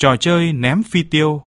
trò chơi ném phi tiêu.